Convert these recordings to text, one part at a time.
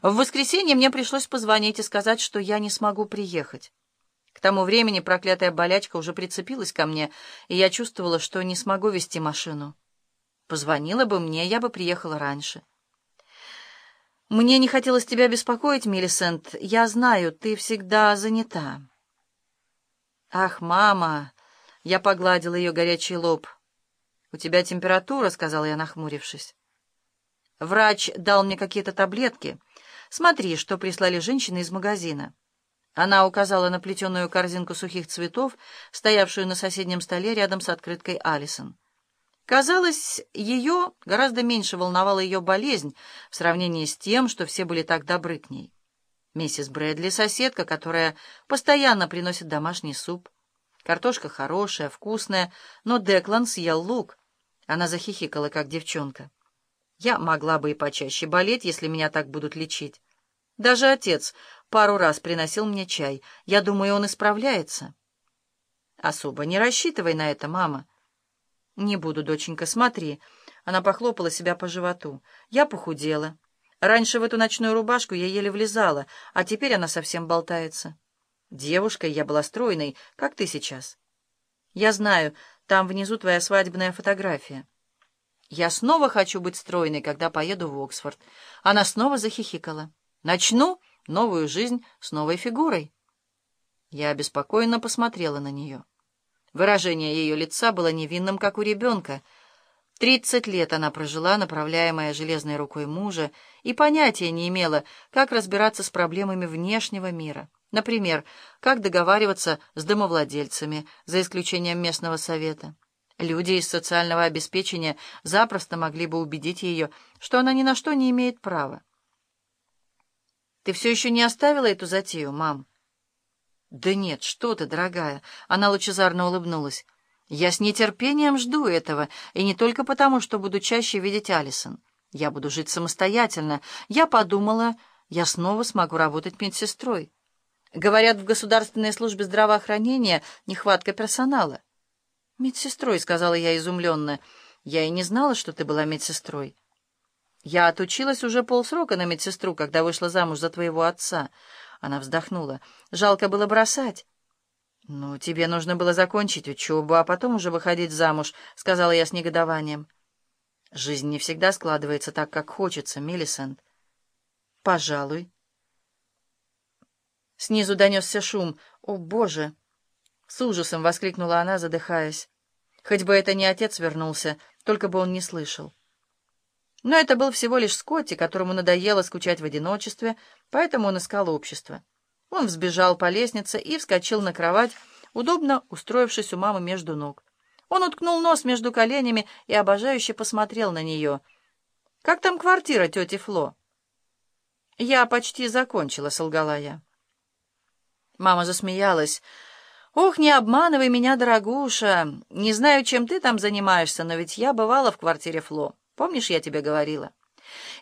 В воскресенье мне пришлось позвонить и сказать, что я не смогу приехать. К тому времени проклятая болячка уже прицепилась ко мне, и я чувствовала, что не смогу вести машину. Позвонила бы мне, я бы приехала раньше. Мне не хотелось тебя беспокоить, Миллисент. Я знаю, ты всегда занята. Ах, мама! Я погладила ее горячий лоб. «У тебя температура», — сказала я, нахмурившись. Врач дал мне какие-то таблетки. Смотри, что прислали женщины из магазина. Она указала на плетеную корзинку сухих цветов, стоявшую на соседнем столе рядом с открыткой Алисон. Казалось, ее гораздо меньше волновала ее болезнь в сравнении с тем, что все были так добры к ней. Миссис Брэдли — соседка, которая постоянно приносит домашний суп. Картошка хорошая, вкусная, но Деклан съел лук. Она захихикала, как девчонка. Я могла бы и почаще болеть, если меня так будут лечить. Даже отец пару раз приносил мне чай. Я думаю, он исправляется. Особо не рассчитывай на это, мама. Не буду, доченька, смотри. Она похлопала себя по животу. Я похудела. Раньше в эту ночную рубашку я еле влезала, а теперь она совсем болтается. Девушкой я была стройной, как ты сейчас. Я знаю, там внизу твоя свадебная фотография. Я снова хочу быть стройной, когда поеду в Оксфорд. Она снова захихикала. Начну новую жизнь с новой фигурой. Я обеспокоенно посмотрела на нее. Выражение ее лица было невинным, как у ребенка. Тридцать лет она прожила, направляемая железной рукой мужа, и понятия не имела, как разбираться с проблемами внешнего мира. Например, как договариваться с домовладельцами, за исключением местного совета. Люди из социального обеспечения запросто могли бы убедить ее, что она ни на что не имеет права. «Ты все еще не оставила эту затею, мам?» «Да нет, что ты, дорогая!» — она лучезарно улыбнулась. «Я с нетерпением жду этого, и не только потому, что буду чаще видеть Алисон. Я буду жить самостоятельно. Я подумала, я снова смогу работать медсестрой. Говорят, в государственной службе здравоохранения нехватка персонала». «Медсестрой», — сказала я изумленно. «Я и не знала, что ты была медсестрой». «Я отучилась уже полсрока на медсестру, когда вышла замуж за твоего отца». Она вздохнула. «Жалко было бросать». «Ну, тебе нужно было закончить учебу, а потом уже выходить замуж», — сказала я с негодованием. «Жизнь не всегда складывается так, как хочется, Миллисент». «Пожалуй». Снизу донесся шум. «О, Боже!» С ужасом воскликнула она, задыхаясь. Хоть бы это не отец вернулся, только бы он не слышал. Но это был всего лишь Скотти, которому надоело скучать в одиночестве, поэтому он искал общество. Он взбежал по лестнице и вскочил на кровать, удобно устроившись у мамы между ног. Он уткнул нос между коленями и обожающе посмотрел на нее. «Как там квартира тети Фло?» «Я почти закончила», — солгала я. Мама засмеялась. «Ох, не обманывай меня, дорогуша. Не знаю, чем ты там занимаешься, но ведь я бывала в квартире Фло. Помнишь, я тебе говорила?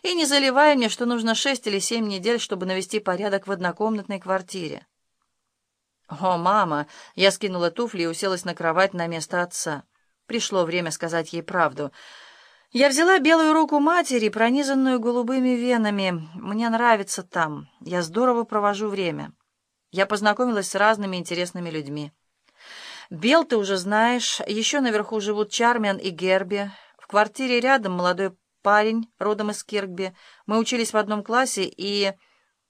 И не заливай мне, что нужно шесть или семь недель, чтобы навести порядок в однокомнатной квартире». «О, мама!» Я скинула туфли и уселась на кровать на место отца. Пришло время сказать ей правду. Я взяла белую руку матери, пронизанную голубыми венами. Мне нравится там. Я здорово провожу время. Я познакомилась с разными интересными людьми. Бел ты уже знаешь, еще наверху живут Чармиан и Герби. В квартире рядом молодой парень, родом из Киркби. Мы учились в одном классе, и...